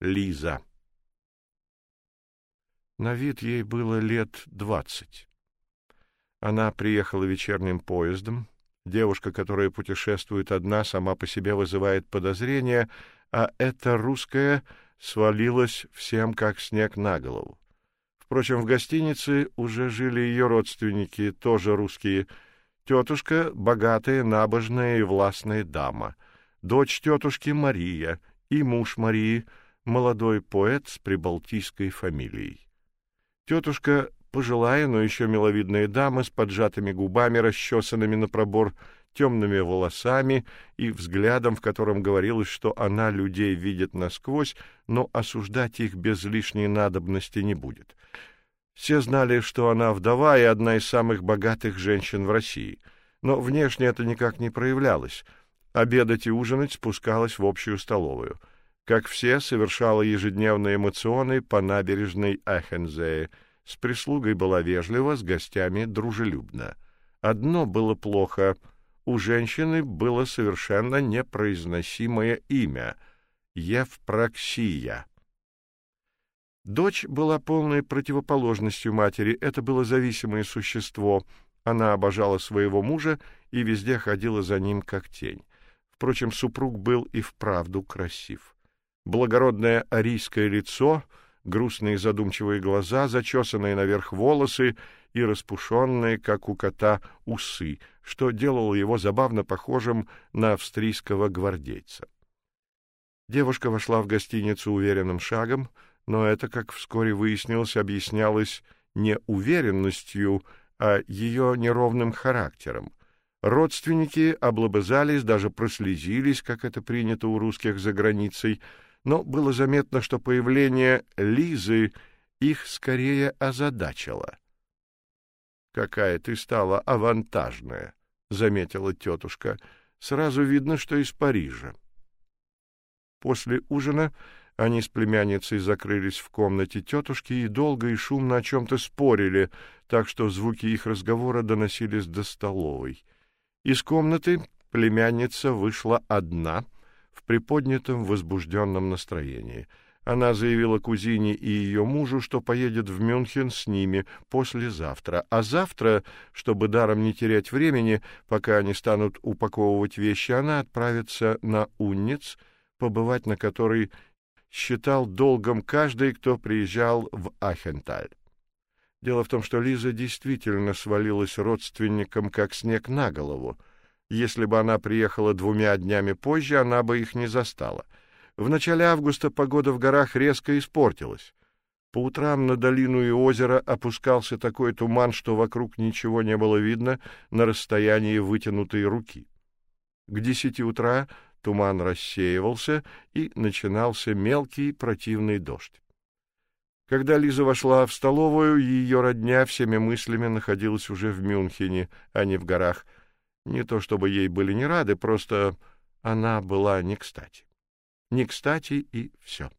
Лиза. На вид ей было лет двадцать. Она приехала вечерним поездом. Девушка, которая путешествует одна, сама по себе вызывает подозрения, а эта русская свалилась всем как снег на голову. Впрочем, в гостинице уже жили ее родственники, тоже русские. Тетушка — богатая, набожная и властная дама. Дочь тетушки — Мария, и муж Марии — молодой поэт с прибалтийской фамилией. Тетушка — пожилая, но еще миловидная дама с поджатыми губами, расчесанными на пробор, темными волосами и взглядом, в котором говорилось, что она людей видит насквозь, но осуждать их без лишней надобности не будет. Все знали, что она вдова и одна из самых богатых женщин в России, но внешне это никак не проявлялось. Обедать и ужинать спускалась в общую столовую. Как все, совершала ежедневные эмоционы по набережной Ахензее. С прислугой была вежлива, с гостями дружелюбна. Одно было плохо — у женщины было совершенно непроизносимое имя — Евпроксия. Дочь была полной противоположностью матери, это было зависимое существо. Она обожала своего мужа и везде ходила за ним как тень. Впрочем, супруг был и вправду красив. Благородное арийское лицо, грустные задумчивые глаза, зачесанные наверх волосы и распушенные, как у кота, усы, что делало его забавно похожим на австрийского гвардейца. Девушка вошла в гостиницу уверенным шагом, но это, как вскоре выяснилось, объяснялось не уверенностью, а ее неровным характером. Родственники облобызались, даже прослезились, как это принято у русских за границей, но было заметно, что появление Лизы их скорее озадачило. Какая ты стала авантажная, заметила тетушка. Сразу видно, что из Парижа. После ужина они с племянницей закрылись в комнате тетушки и долго и шумно о чем то спорили, так что звуки их разговора доносились до столовой. Из комнаты племянница вышла одна в приподнятом возбужденном настроении. Она заявила кузине и ее мужу, что поедет в Мюнхен с ними послезавтра, а завтра, чтобы даром не терять времени, пока они станут упаковывать вещи, она отправится на Унниц, побывать на которой считал долгом каждый, кто приезжал в Ахенталь. Дело в том, что Лиза действительно свалилась родственникам как снег на голову. Если бы она приехала двумя днями позже, она бы их не застала — в начале августа погода в горах резко испортилась. По утрам на долину и озеро опускался такой туман, что вокруг ничего не было видно на расстоянии вытянутой руки. К десяти утра туман рассеивался, и начинался мелкий противный дождь. Когда Лиза вошла в столовую, ее родня всеми мыслями находилась уже в Мюнхене, а не в горах. Не то чтобы ей были не рады, просто она была не кстати не кстати и все.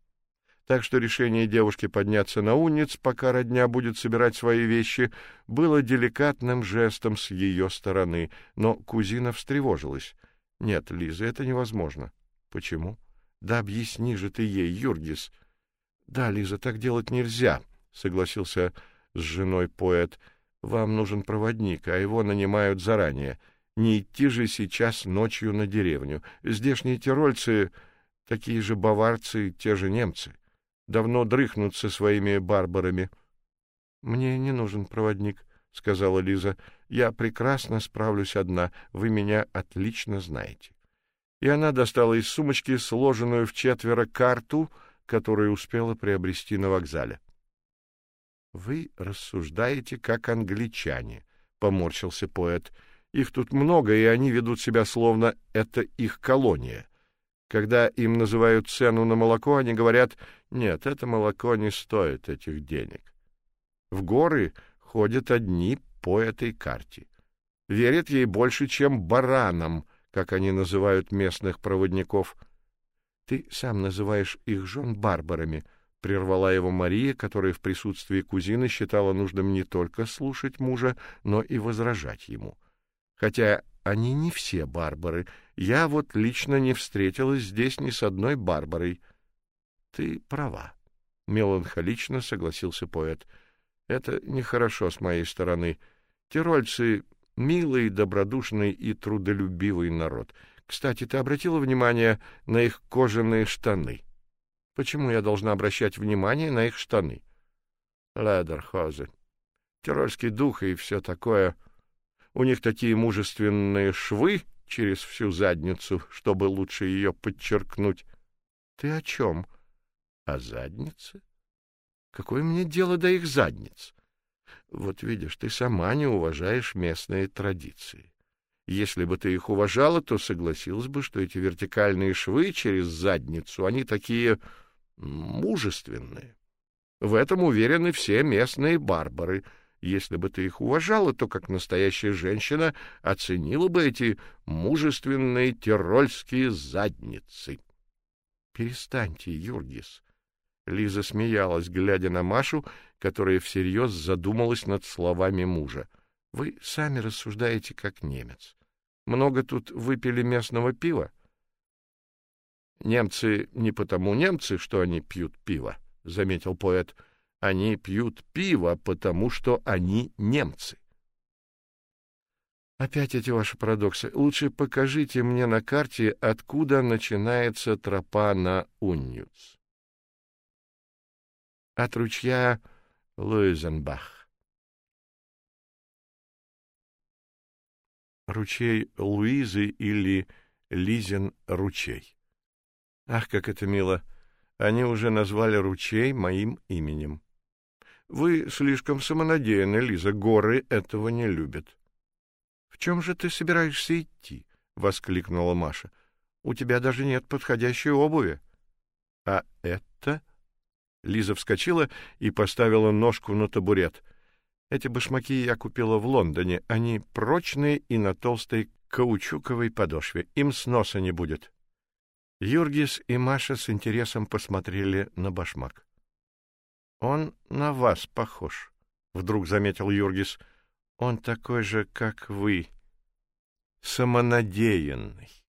Так что решение девушки подняться на унниц, пока родня будет собирать свои вещи, было деликатным жестом с ее стороны, но кузина встревожилась. Нет, Лиза, это невозможно. Почему? Да объясни же ты ей, Юргис. Да, Лиза, так делать нельзя, согласился с женой поэт. Вам нужен проводник, а его нанимают заранее. Не идти же сейчас ночью на деревню. Здешние тирольцы Такие же баварцы, те же немцы. Давно дрыхнут со своими барбарами. — Мне не нужен проводник, — сказала Лиза. — Я прекрасно справлюсь одна. Вы меня отлично знаете. И она достала из сумочки сложенную в четверо карту, которую успела приобрести на вокзале. — Вы рассуждаете как англичане, — поморщился поэт. — Их тут много, и они ведут себя словно это их колония. Когда им называют цену на молоко, они говорят: "Нет, это молоко не стоит этих денег". В горы ходят одни по этой карте. Верят ей больше, чем баранам, как они называют местных проводников. Ты сам называешь их жен барбарами, прервала его Мария, которая в присутствии кузины считала нужным не только слушать мужа, но и возражать ему. Хотя они не все барбары. Я вот лично не встретилась здесь ни с одной барбарой. Ты права, меланхолично согласился поэт. Это нехорошо с моей стороны. Тирольцы милый, добродушный и трудолюбивый народ. Кстати, ты обратила внимание на их кожаные штаны? Почему я должна обращать внимание на их штаны? Ледерхозе. Тирольский дух и все такое. У них такие мужественные швы через всю задницу, чтобы лучше ее подчеркнуть. Ты о чем? О заднице? Какое мне дело до их задниц? Вот видишь, ты сама не уважаешь местные традиции. Если бы ты их уважала, то согласилась бы, что эти вертикальные швы через задницу, они такие мужественные. В этом уверены все местные барбары. Если бы ты их уважала, то, как настоящая женщина, оценила бы эти мужественные тирольские задницы. Перестаньте, Юргис. Лиза смеялась, глядя на Машу, которая всерьез задумалась над словами мужа. Вы сами рассуждаете как немец. Много тут выпили местного пива? Немцы не потому немцы, что они пьют пиво, заметил поэт. Они пьют пиво, потому что они немцы. Опять эти ваши парадоксы. Лучше покажите мне на карте, откуда начинается тропа на Уннюц. От ручья Луизенбах. Ручей Луизы или Лизин ручей. Ах, как это мило! Они уже назвали ручей моим именем. Вы слишком самонадеянны, Лиза, горы этого не любят. В чем же ты собираешься идти? воскликнула Маша. У тебя даже нет подходящей обуви. А это Лиза вскочила и поставила ножку на табурет. Эти башмаки я купила в Лондоне. Они прочные и на толстой каучуковой подошве. Им сноса не будет. Юргис и Маша с интересом посмотрели на башмак. Он на вас похож, вдруг заметил Юргис. Он такой же, как вы, самонадеянный.